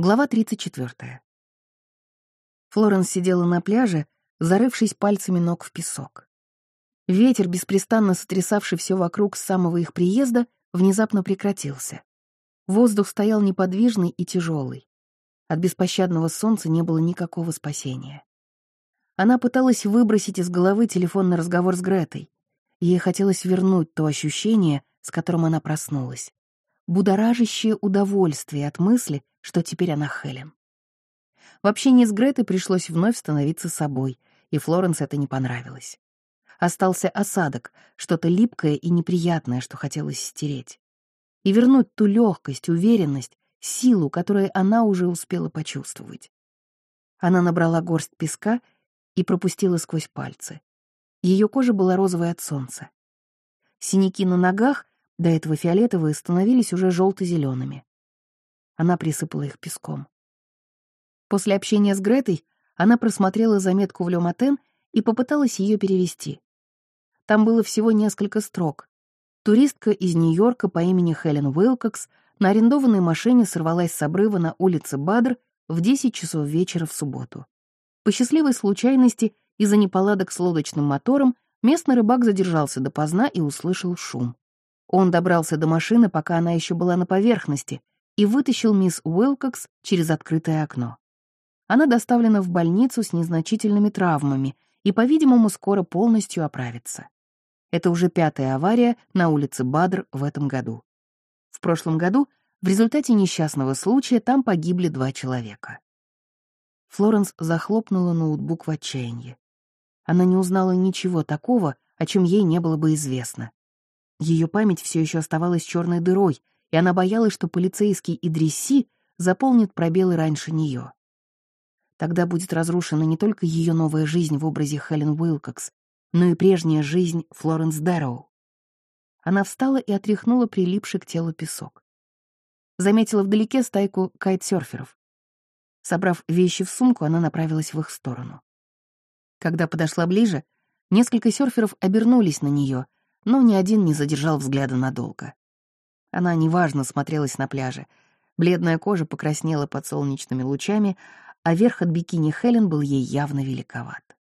Глава 34. Флоренс сидела на пляже, зарывшись пальцами ног в песок. Ветер, беспрестанно сотрясавший все вокруг с самого их приезда, внезапно прекратился. Воздух стоял неподвижный и тяжелый. От беспощадного солнца не было никакого спасения. Она пыталась выбросить из головы телефонный разговор с Гретой. Ей хотелось вернуть то ощущение, с которым она проснулась будоражащее удовольствие от мысли, что теперь она Хелен. В общении с Гретой пришлось вновь становиться собой, и Флоренс это не понравилось. Остался осадок, что-то липкое и неприятное, что хотелось стереть. И вернуть ту легкость, уверенность, силу, которую она уже успела почувствовать. Она набрала горсть песка и пропустила сквозь пальцы. Ее кожа была розовой от солнца. Синяки на ногах до этого фиолетовые становились уже желто-зелеными. Она присыпала их песком. После общения с Гретой она просмотрела заметку в Лёматен и попыталась ее перевести. Там было всего несколько строк. Туристка из Нью-Йорка по имени Хелен Уилкокс на арендованной машине сорвалась с обрыва на улице Бадр в 10 часов вечера в субботу. По счастливой случайности, из-за неполадок с лодочным мотором, местный рыбак задержался допоздна и услышал шум. Он добрался до машины, пока она еще была на поверхности, и вытащил мисс Уилкокс через открытое окно. Она доставлена в больницу с незначительными травмами и, по-видимому, скоро полностью оправится. Это уже пятая авария на улице Бадр в этом году. В прошлом году в результате несчастного случая там погибли два человека. Флоренс захлопнула ноутбук в отчаянии. Она не узнала ничего такого, о чем ей не было бы известно. Ее память все еще оставалась черной дырой, и она боялась, что полицейский Идрисси заполнит пробелы раньше нее. Тогда будет разрушена не только ее новая жизнь в образе Хелен Уилкокс, но и прежняя жизнь Флоренс Дэрроу. Она встала и отряхнула прилипший к телу песок. Заметила вдалеке стайку кайтсерферов. Собрав вещи в сумку, она направилась в их сторону. Когда подошла ближе, несколько серферов обернулись на нее — но ни один не задержал взгляда надолго. Она неважно смотрелась на пляже. Бледная кожа покраснела под солнечными лучами, а верх от бикини Хелен был ей явно великоват.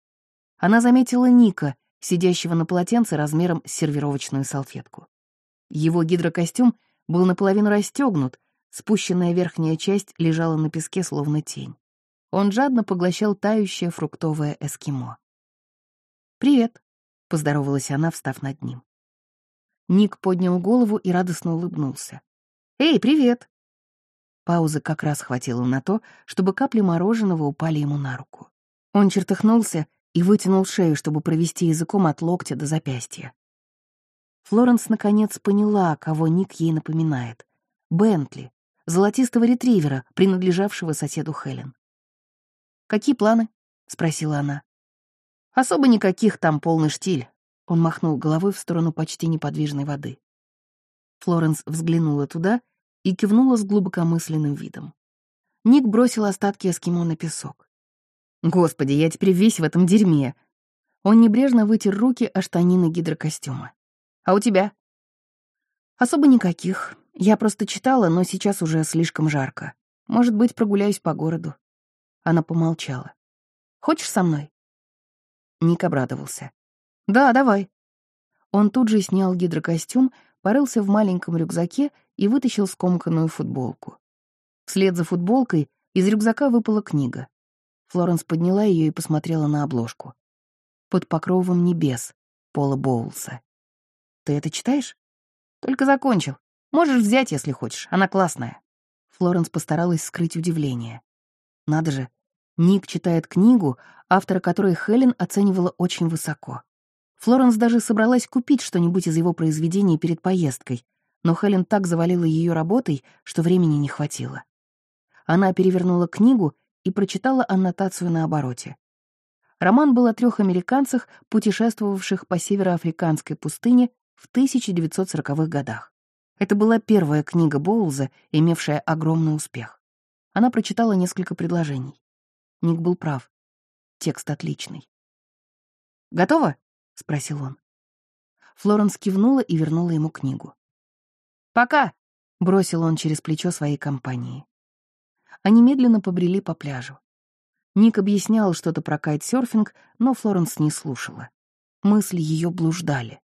Она заметила Ника, сидящего на полотенце размером с сервировочную салфетку. Его гидрокостюм был наполовину расстегнут, спущенная верхняя часть лежала на песке, словно тень. Он жадно поглощал тающее фруктовое эскимо. «Привет», — поздоровалась она, встав над ним. Ник поднял голову и радостно улыбнулся. «Эй, привет!» Паузы как раз хватило на то, чтобы капли мороженого упали ему на руку. Он чертыхнулся и вытянул шею, чтобы провести языком от локтя до запястья. Флоренс наконец поняла, кого Ник ей напоминает. Бентли, золотистого ретривера, принадлежавшего соседу Хелен. «Какие планы?» — спросила она. «Особо никаких, там полный штиль. Он махнул головой в сторону почти неподвижной воды. Флоренс взглянула туда и кивнула с глубокомысленным видом. Ник бросил остатки эскимо на песок. «Господи, я теперь весь в этом дерьме!» Он небрежно вытер руки о штанины гидрокостюма. «А у тебя?» «Особо никаких. Я просто читала, но сейчас уже слишком жарко. Может быть, прогуляюсь по городу». Она помолчала. «Хочешь со мной?» Ник обрадовался. «Да, давай». Он тут же снял гидрокостюм, порылся в маленьком рюкзаке и вытащил скомканную футболку. Вслед за футболкой из рюкзака выпала книга. Флоренс подняла ее и посмотрела на обложку. «Под покровом небес» Пола Боулса. «Ты это читаешь?» «Только закончил. Можешь взять, если хочешь. Она классная». Флоренс постаралась скрыть удивление. Надо же, Ник читает книгу, автора которой Хелен оценивала очень высоко. Флоренс даже собралась купить что-нибудь из его произведений перед поездкой, но Хелен так завалила ее работой, что времени не хватило. Она перевернула книгу и прочитала аннотацию на обороте. Роман был о трех американцах, путешествовавших по североафриканской пустыне в 1940-х годах. Это была первая книга Боулза, имевшая огромный успех. Она прочитала несколько предложений. Ник был прав. Текст отличный. «Готово?» — спросил он. Флоренс кивнула и вернула ему книгу. «Пока!» — бросил он через плечо своей компании. Они медленно побрели по пляжу. Ник объяснял что-то про кайтсерфинг, но Флоренс не слушала. Мысли ее блуждали.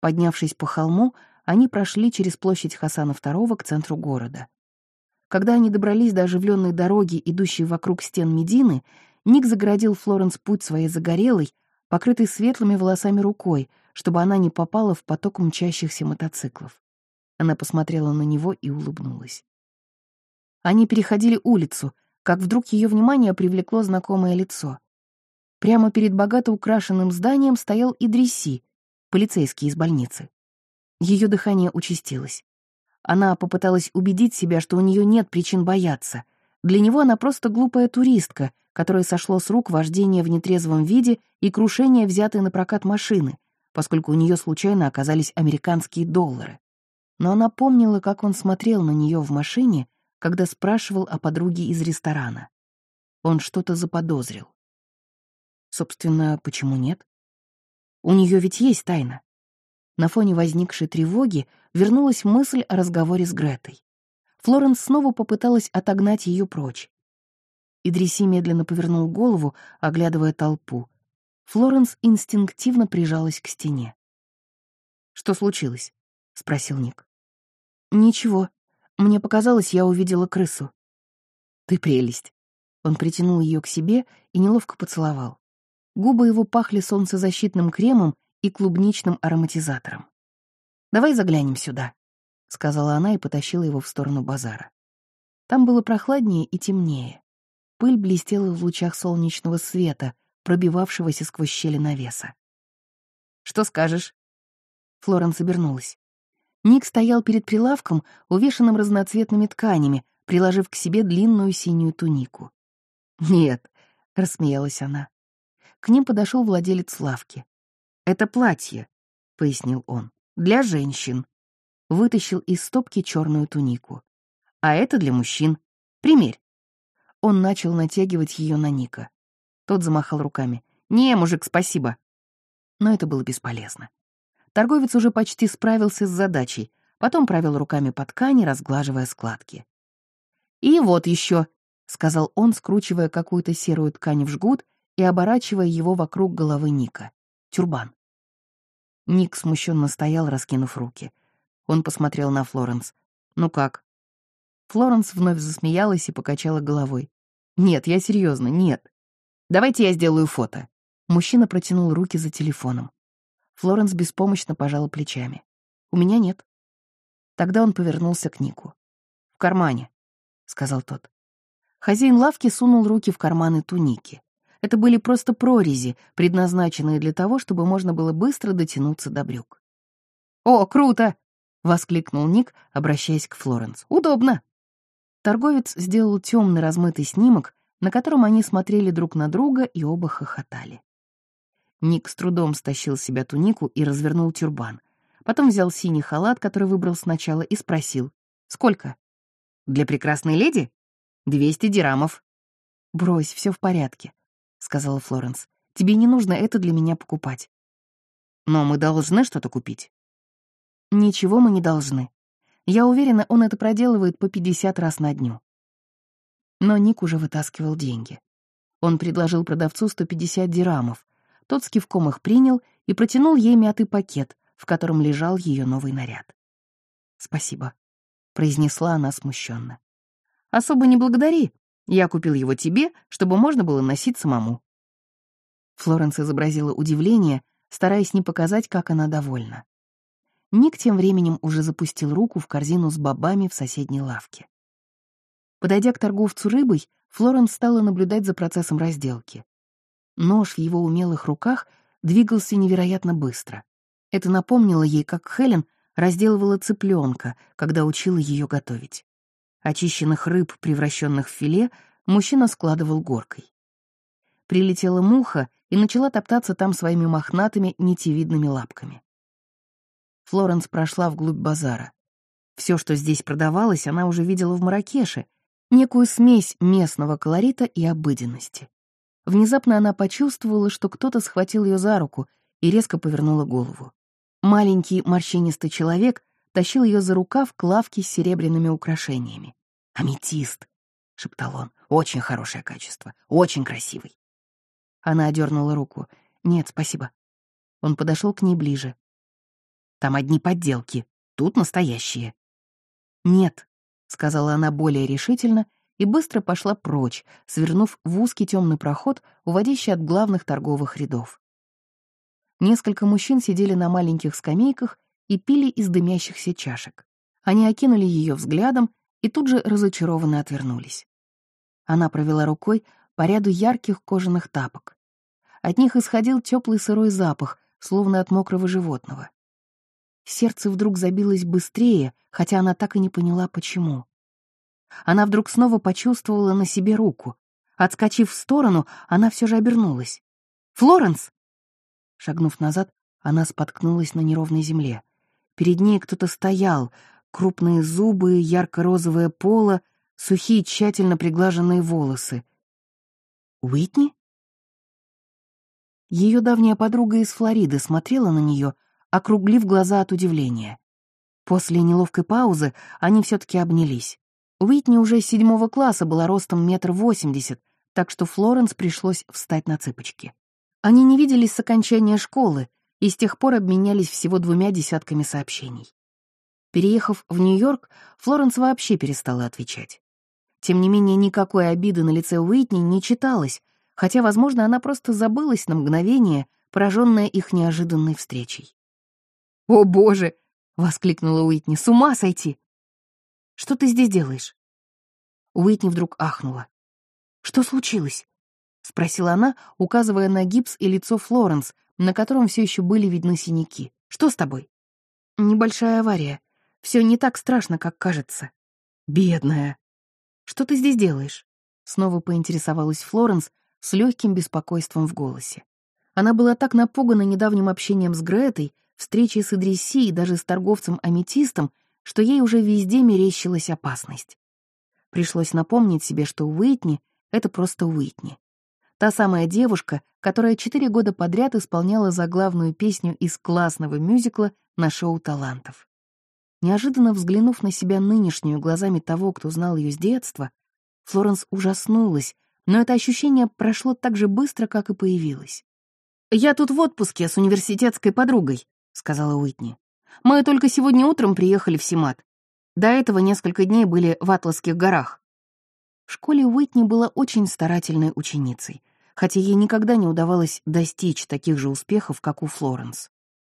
Поднявшись по холму, они прошли через площадь Хасана II к центру города. Когда они добрались до оживленной дороги, идущей вокруг стен Медины, Ник загородил Флоренс путь своей загорелой, покрытой светлыми волосами рукой, чтобы она не попала в поток мчащихся мотоциклов. Она посмотрела на него и улыбнулась. Они переходили улицу, как вдруг ее внимание привлекло знакомое лицо. Прямо перед богато украшенным зданием стоял Идриси, полицейский из больницы. Ее дыхание участилось. Она попыталась убедить себя, что у нее нет причин бояться. Для него она просто глупая туристка, которой сошло с рук вождение в нетрезвом виде и крушение взятой на прокат машины, поскольку у нее случайно оказались американские доллары. Но она помнила, как он смотрел на нее в машине, когда спрашивал о подруге из ресторана. Он что-то заподозрил. Собственно, почему нет? У нее ведь есть тайна. На фоне возникшей тревоги вернулась мысль о разговоре с Гретой. Флоренс снова попыталась отогнать ее прочь. Идриси медленно повернул голову, оглядывая толпу. Флоренс инстинктивно прижалась к стене. «Что случилось?» — спросил Ник. «Ничего. Мне показалось, я увидела крысу». «Ты прелесть». Он притянул ее к себе и неловко поцеловал. Губы его пахли солнцезащитным кремом и клубничным ароматизатором. «Давай заглянем сюда», — сказала она и потащила его в сторону базара. Там было прохладнее и темнее. Пыль блестела в лучах солнечного света, пробивавшегося сквозь щели навеса. «Что скажешь?» Флоренс обернулась. Ник стоял перед прилавком, увешанным разноцветными тканями, приложив к себе длинную синюю тунику. «Нет», — рассмеялась она. К ним подошел владелец лавки. «Это платье», — пояснил он, — «для женщин». Вытащил из стопки черную тунику. «А это для мужчин. Примерь». Он начал натягивать ее на Ника. Тот замахал руками. «Не, мужик, спасибо». Но это было бесполезно. Торговец уже почти справился с задачей, потом провел руками по ткани, разглаживая складки. «И вот еще», — сказал он, скручивая какую-то серую ткань в жгут и оборачивая его вокруг головы Ника. Тюрбан. Ник смущенно стоял, раскинув руки. Он посмотрел на Флоренс. «Ну как?» Флоренс вновь засмеялась и покачала головой. «Нет, я серьезно, нет. Давайте я сделаю фото». Мужчина протянул руки за телефоном. Флоренс беспомощно пожала плечами. «У меня нет». Тогда он повернулся к Нику. «В кармане», — сказал тот. Хозяин лавки сунул руки в карманы туники. Это были просто прорези, предназначенные для того, чтобы можно было быстро дотянуться до брюк. «О, круто!» — воскликнул Ник, обращаясь к Флоренс. «Удобно!» Торговец сделал темный размытый снимок, на котором они смотрели друг на друга и оба хохотали. Ник с трудом стащил с себя тунику и развернул тюрбан. Потом взял синий халат, который выбрал сначала, и спросил. «Сколько?» «Для прекрасной леди?» «Двести дирамов». «Брось, все в порядке», — сказала Флоренс. «Тебе не нужно это для меня покупать». «Но мы должны что-то купить». «Ничего мы не должны. Я уверена, он это проделывает по 50 раз на дню». Но Ник уже вытаскивал деньги. Он предложил продавцу 150 дирамов. Тот с кивком их принял и протянул ей мятый пакет, в котором лежал ее новый наряд. «Спасибо», — произнесла она смущенно. «Особо не благодари. Я купил его тебе, чтобы можно было носить самому». Флоренс изобразила удивление, стараясь не показать, как она довольна. Ник тем временем уже запустил руку в корзину с бобами в соседней лавке. Подойдя к торговцу рыбой, Флоренс стала наблюдать за процессом разделки. Нож в его умелых руках двигался невероятно быстро. Это напомнило ей, как Хелен разделывала цыпленка, когда учила ее готовить. Очищенных рыб, превращенных в филе, мужчина складывал горкой. Прилетела муха и начала топтаться там своими мохнатыми, нитевидными лапками. Флоренс прошла вглубь базара. Все, что здесь продавалось, она уже видела в Маракеше, некую смесь местного колорита и обыденности. Внезапно она почувствовала, что кто-то схватил ее за руку и резко повернула голову. Маленький морщинистый человек тащил ее за рукав к лавке с серебряными украшениями. Аметист. шептал он. «Очень хорошее качество, очень красивый». Она одернула руку. «Нет, спасибо». Он подошел к ней ближе. «Там одни подделки, тут настоящие». «Нет», — сказала она более решительно и быстро пошла прочь, свернув в узкий темный проход, уводящий от главных торговых рядов. Несколько мужчин сидели на маленьких скамейках и пили из дымящихся чашек. Они окинули ее взглядом и тут же разочарованно отвернулись. Она провела рукой по ряду ярких кожаных тапок. От них исходил теплый сырой запах, словно от мокрого животного. Сердце вдруг забилось быстрее, хотя она так и не поняла, почему. Она вдруг снова почувствовала на себе руку. Отскочив в сторону, она все же обернулась. «Флоренс!» Шагнув назад, она споткнулась на неровной земле. Перед ней кто-то стоял, крупные зубы, ярко-розовое поло, сухие, тщательно приглаженные волосы. Уитни? Ее давняя подруга из Флориды смотрела на нее, округлив глаза от удивления. После неловкой паузы они все-таки обнялись. Уитни уже с седьмого класса была ростом метр восемьдесят, так что Флоренс пришлось встать на цыпочки. Они не виделись с окончания школы и с тех пор обменялись всего двумя десятками сообщений. Переехав в Нью-Йорк, Флоренс вообще перестала отвечать. Тем не менее, никакой обиды на лице Уитни не читалось, хотя, возможно, она просто забылась на мгновение, пораженная их неожиданной встречей. «О, боже!» — воскликнула Уитни. «С ума сойти!» «Что ты здесь делаешь?» Уитни вдруг ахнула. «Что случилось?» — спросила она, указывая на гипс и лицо Флоренс, на котором все еще были видны синяки. «Что с тобой?» «Небольшая авария. Все не так страшно, как кажется». «Бедная!» «Что ты здесь делаешь?» Снова поинтересовалась Флоренс с легким беспокойством в голосе. Она была так напугана недавним общением с Гретой, встречей с Идрисси и даже с торговцем-аметистом, что ей уже везде мерещилась опасность. Пришлось напомнить себе, что Уитни — это просто Уитни. Та самая девушка, которая четыре года подряд исполняла заглавную песню из классного мюзикла на шоу талантов. Неожиданно взглянув на себя нынешнюю глазами того, кто знал ее с детства, Флоренс ужаснулась, но это ощущение прошло так же быстро, как и появилось. «Я тут в отпуске с университетской подругой», — сказала Уитни. «Мы только сегодня утром приехали в Симат. До этого несколько дней были в Атласских горах». В школе Уитни была очень старательной ученицей, хотя ей никогда не удавалось достичь таких же успехов, как у Флоренс.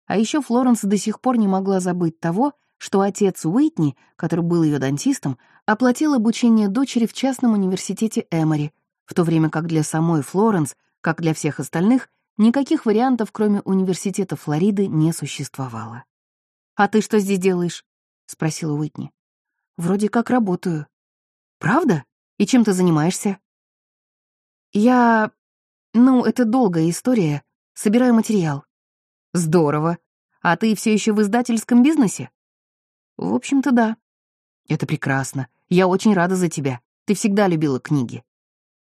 А еще Флоренс до сих пор не могла забыть того, что отец Уитни, который был ее дантистом, оплатил обучение дочери в частном университете Эмори, в то время как для самой Флоренс, как для всех остальных, никаких вариантов, кроме университета Флориды, не существовало. «А ты что здесь делаешь?» — спросила Уитни. «Вроде как работаю». «Правда? И чем ты занимаешься?» «Я... Ну, это долгая история. Собираю материал». «Здорово. А ты все еще в издательском бизнесе?» В общем-то, да. Это прекрасно. Я очень рада за тебя. Ты всегда любила книги.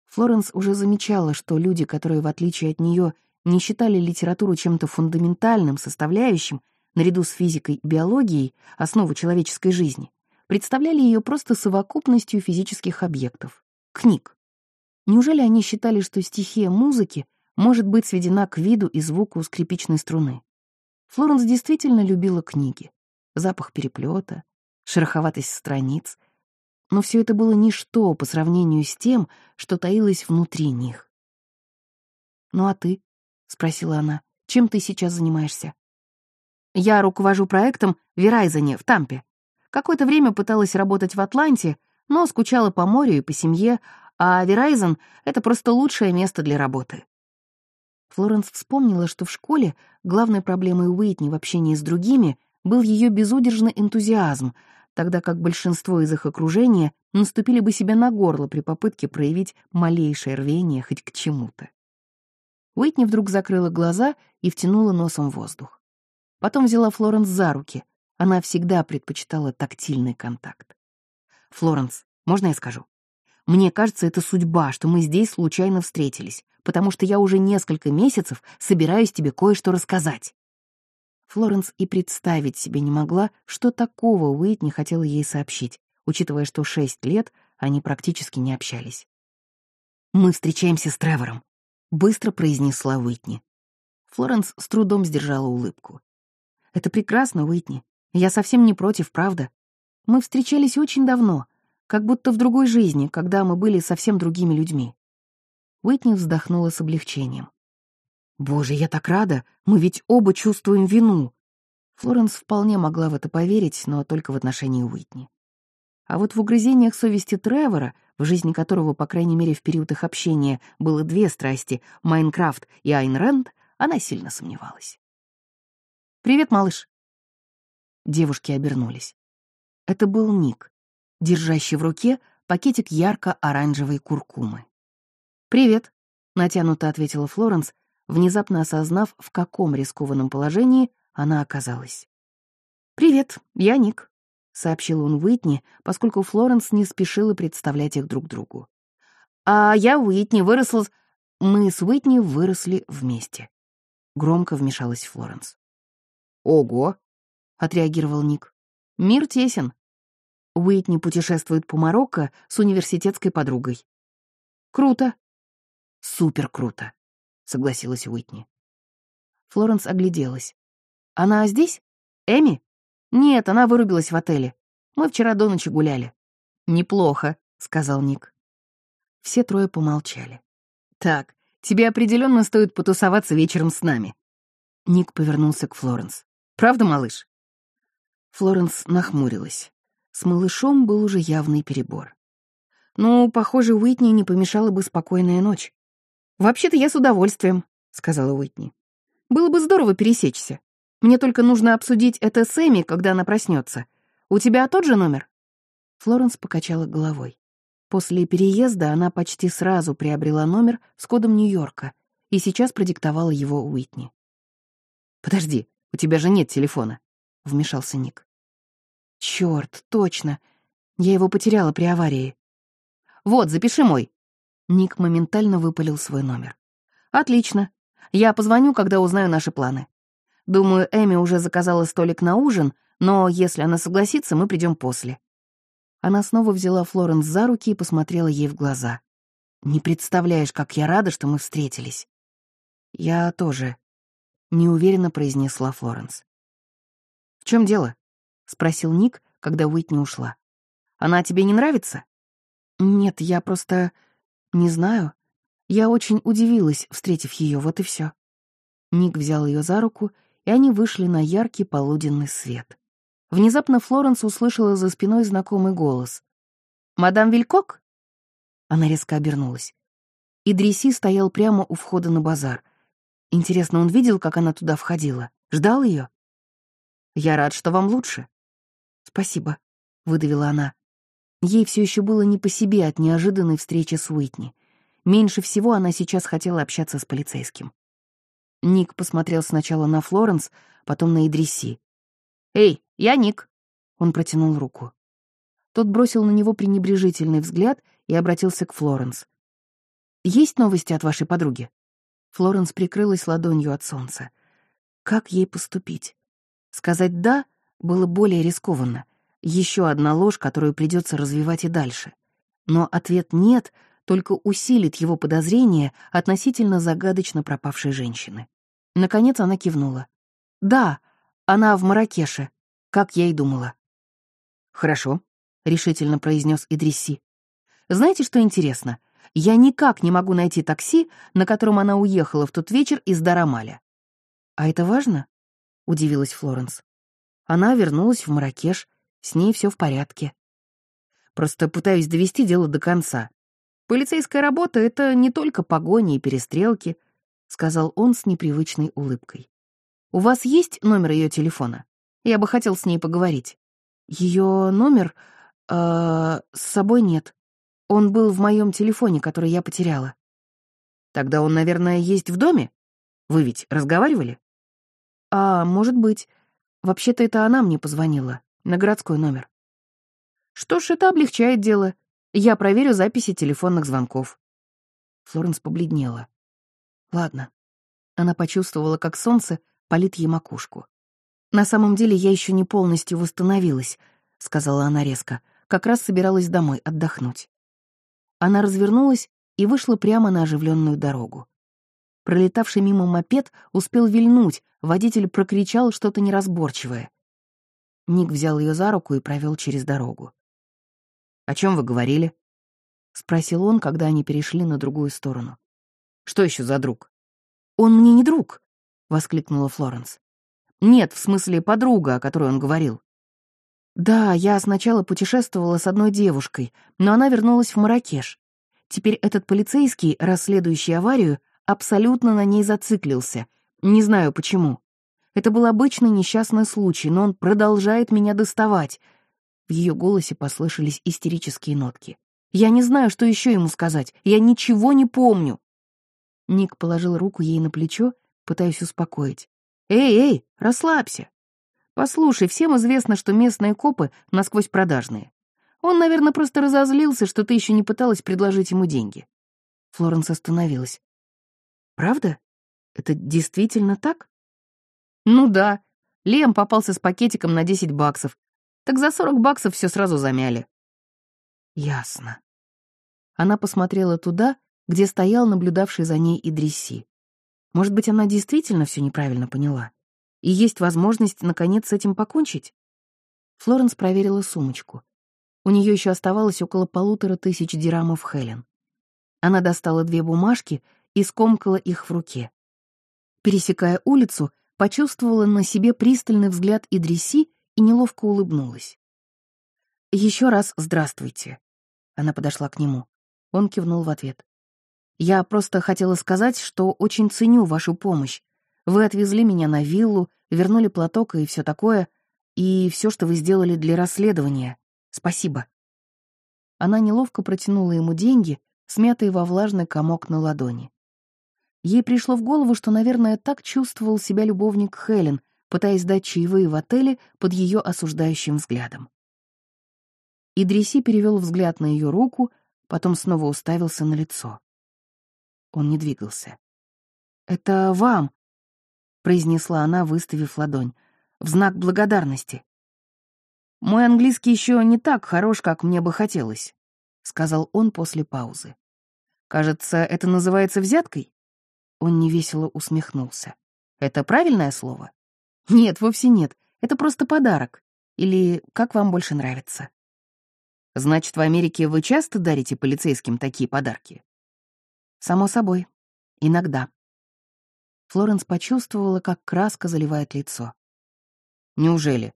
Флоренс уже замечала, что люди, которые, в отличие от нее, не считали литературу чем-то фундаментальным, составляющим, наряду с физикой и биологией, основу человеческой жизни, представляли ее просто совокупностью физических объектов — книг. Неужели они считали, что стихия музыки может быть сведена к виду и звуку скрипичной струны? Флоренс действительно любила книги запах переплета, шероховатость страниц. Но все это было ничто по сравнению с тем, что таилось внутри них. «Ну а ты?» — спросила она. «Чем ты сейчас занимаешься?» «Я руковожу проектом в Верайзене, в Тампе. Какое-то время пыталась работать в Атланте, но скучала по морю и по семье, а Верайзен — это просто лучшее место для работы». Флоренс вспомнила, что в школе главной проблемой Уитни в общении с другими был ее безудержный энтузиазм, тогда как большинство из их окружения наступили бы себе на горло при попытке проявить малейшее рвение хоть к чему-то. Уитни вдруг закрыла глаза и втянула носом воздух. Потом взяла Флоренс за руки. Она всегда предпочитала тактильный контакт. «Флоренс, можно я скажу? Мне кажется, это судьба, что мы здесь случайно встретились, потому что я уже несколько месяцев собираюсь тебе кое-что рассказать». Флоренс и представить себе не могла, что такого Уитни хотела ей сообщить, учитывая, что шесть лет они практически не общались. «Мы встречаемся с Тревором», — быстро произнесла Уитни. Флоренс с трудом сдержала улыбку. «Это прекрасно, Уитни. Я совсем не против, правда. Мы встречались очень давно, как будто в другой жизни, когда мы были совсем другими людьми». Уитни вздохнула с облегчением. «Боже, я так рада! Мы ведь оба чувствуем вину!» Флоренс вполне могла в это поверить, но только в отношении Уитни. А вот в угрызениях совести Тревора, в жизни которого, по крайней мере, в период их общения было две страсти — Майнкрафт и Айн Рэнд, она сильно сомневалась. «Привет, малыш!» Девушки обернулись. Это был Ник, держащий в руке пакетик ярко-оранжевой куркумы. «Привет», — натянуто ответила Флоренс, внезапно осознав, в каком рискованном положении она оказалась. «Привет, я Ник», — сообщил он Уитни, поскольку Флоренс не спешила представлять их друг другу. «А я Уитни, выросла...» «Мы с Уитни выросли вместе», — громко вмешалась Флоренс. «Ого!» — отреагировал Ник. «Мир тесен». Уитни путешествует по Марокко с университетской подругой. «Круто». «Супер круто», — согласилась Уитни. Флоренс огляделась. «Она здесь? Эми?» «Нет, она вырубилась в отеле. Мы вчера до ночи гуляли». «Неплохо», — сказал Ник. Все трое помолчали. «Так, тебе определенно стоит потусоваться вечером с нами». Ник повернулся к Флоренс. «Правда, малыш?» Флоренс нахмурилась. С малышом был уже явный перебор. «Ну, похоже, Уитни не помешала бы спокойная ночь». «Вообще-то я с удовольствием», — сказала Уитни. «Было бы здорово пересечься. Мне только нужно обсудить это с Эми, когда она проснется. У тебя тот же номер?» Флоренс покачала головой. После переезда она почти сразу приобрела номер с кодом Нью-Йорка и сейчас продиктовала его Уитни. «Подожди, у тебя же нет телефона», — вмешался Ник. «Чёрт, точно. Я его потеряла при аварии». «Вот, запиши мой». Ник моментально выпалил свой номер. «Отлично. Я позвоню, когда узнаю наши планы. Думаю, Эми уже заказала столик на ужин, но если она согласится, мы придем после». Она снова взяла Флоренс за руки и посмотрела ей в глаза. «Не представляешь, как я рада, что мы встретились». «Я тоже», — неуверенно произнесла Флоренс. «В чем дело?» — спросил Ник, когда Уитни ушла. «Она тебе не нравится?» «Нет, я просто... не знаю. Я очень удивилась, встретив ее, вот и все. Ник взял ее за руку и они вышли на яркий полуденный свет. Внезапно Флоренс услышала за спиной знакомый голос. «Мадам Вилькок?» Она резко обернулась. Идриси стоял прямо у входа на базар. Интересно, он видел, как она туда входила? Ждал ее? «Я рад, что вам лучше». «Спасибо», — выдавила она. Ей все еще было не по себе от неожиданной встречи с Уитни. Меньше всего она сейчас хотела общаться с полицейским. Ник посмотрел сначала на Флоренс, потом на Идриси. «Эй, я Ник!» Он протянул руку. Тот бросил на него пренебрежительный взгляд и обратился к Флоренс. «Есть новости от вашей подруги?» Флоренс прикрылась ладонью от солнца. Как ей поступить? Сказать «да» было более рискованно. Еще одна ложь, которую придется развивать и дальше. Но ответ «нет» только усилит его подозрения относительно загадочно пропавшей женщины. Наконец она кивнула. «Да, она в Маракеше, как я и думала». «Хорошо», — решительно произнес Идриси. «Знаете, что интересно? Я никак не могу найти такси, на котором она уехала в тот вечер из Дарамаля». «А это важно?» — удивилась Флоренс. Она вернулась в Маракеш, с ней все в порядке. Просто пытаюсь довести дело до конца. Полицейская работа — это не только погони и перестрелки, — сказал он с непривычной улыбкой. «У вас есть номер ее телефона? Я бы хотел с ней поговорить». Ее номер э, с собой нет. Он был в моем телефоне, который я потеряла. Тогда он, наверное, есть в доме? Вы ведь разговаривали? А, может быть. Вообще-то это она мне позвонила, на городской номер. Что ж, это облегчает дело. Я проверю записи телефонных звонков». Флоренс побледнела. «Ладно». Она почувствовала, как солнце палит ей макушку. «На самом деле я еще не полностью восстановилась», — сказала она резко. как раз собиралась домой отдохнуть. Она развернулась и вышла прямо на оживленную дорогу. Пролетавший мимо мопед успел вильнуть, водитель прокричал что-то неразборчивое. Ник взял ее за руку и провел через дорогу. «О чем вы говорили?» — спросил он, когда они перешли на другую сторону. «Что еще за друг?» «Он мне не друг», — воскликнула Флоренс. «Нет, в смысле подруга, о которой он говорил». «Да, я сначала путешествовала с одной девушкой, но она вернулась в Маракеш. Теперь этот полицейский, расследующий аварию, абсолютно на ней зациклился. Не знаю почему. Это был обычный несчастный случай, но он продолжает меня доставать». В ее голосе послышались истерические нотки. «Я не знаю, что еще ему сказать. Я ничего не помню». Ник положил руку ей на плечо, пытаясь успокоить. «Эй, эй, расслабься. Послушай, всем известно, что местные копы насквозь продажные. Он, наверное, просто разозлился, что ты еще не пыталась предложить ему деньги». Флоренс остановилась. «Правда? Это действительно так?» «Ну да. Лем попался с пакетиком на 10 баксов. Так за 40 баксов все сразу замяли». «Ясно». Она посмотрела туда, где стоял наблюдавший за ней Идрисси. Может быть, она действительно все неправильно поняла? И есть возможность, наконец, с этим покончить? Флоренс проверила сумочку. У нее еще оставалось около полутора тысяч дирамов Хелен. Она достала две бумажки и скомкала их в руке. Пересекая улицу, почувствовала на себе пристальный взгляд Идриси и неловко улыбнулась. Еще раз здравствуйте. Она подошла к нему. Он кивнул в ответ. Я просто хотела сказать, что очень ценю вашу помощь. Вы отвезли меня на виллу, вернули платок и все такое, и все, что вы сделали для расследования. Спасибо». Она неловко протянула ему деньги, смятые во влажный комок на ладони. Ей пришло в голову, что, наверное, так чувствовал себя любовник Хелен, пытаясь дать чаевые в отеле под ее осуждающим взглядом. Идриси перевел взгляд на ее руку, потом снова уставился на лицо. Он не двигался. «Это вам», — произнесла она, выставив ладонь, — «в знак благодарности». «Мой английский еще не так хорош, как мне бы хотелось», — сказал он после паузы. «Кажется, это называется взяткой?» Он невесело усмехнулся. «Это правильное слово?» «Нет, вовсе нет. Это просто подарок. Или как вам больше нравится?» «Значит, в Америке вы часто дарите полицейским такие подарки?» Само собой. Иногда. Флоренс почувствовала, как краска заливает лицо. Неужели?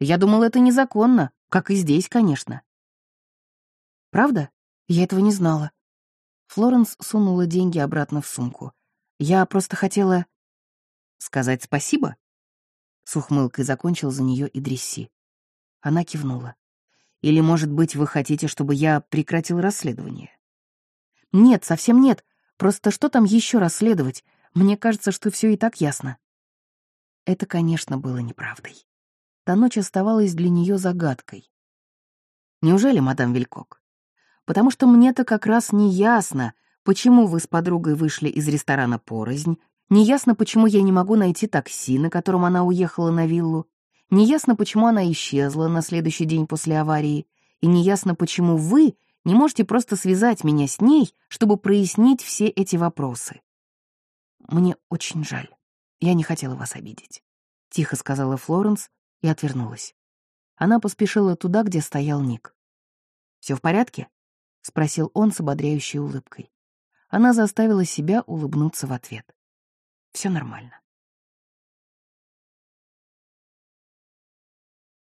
Я думала, это незаконно, как и здесь, конечно. Правда? Я этого не знала. Флоренс сунула деньги обратно в сумку. Я просто хотела... Сказать спасибо? С ухмылкой закончил за нее Идрисси. Она кивнула. Или, может быть, вы хотите, чтобы я прекратил расследование? «Нет, совсем нет. Просто что там еще расследовать? Мне кажется, что все и так ясно». Это, конечно, было неправдой. Та ночь оставалась для нее загадкой. Неужели, мадам Вилькок? Потому что мне-то как раз не ясно, почему вы с подругой вышли из ресторана порознь, неясно, почему я не могу найти такси, на котором она уехала на виллу, неясно, почему она исчезла на следующий день после аварии, и неясно, почему вы не можете просто связать меня с ней, чтобы прояснить все эти вопросы. Мне очень жаль. Я не хотела вас обидеть. Тихо сказала Флоренс и отвернулась. Она поспешила туда, где стоял Ник. Все в порядке?» — спросил он с ободряющей улыбкой. Она заставила себя улыбнуться в ответ. Все нормально.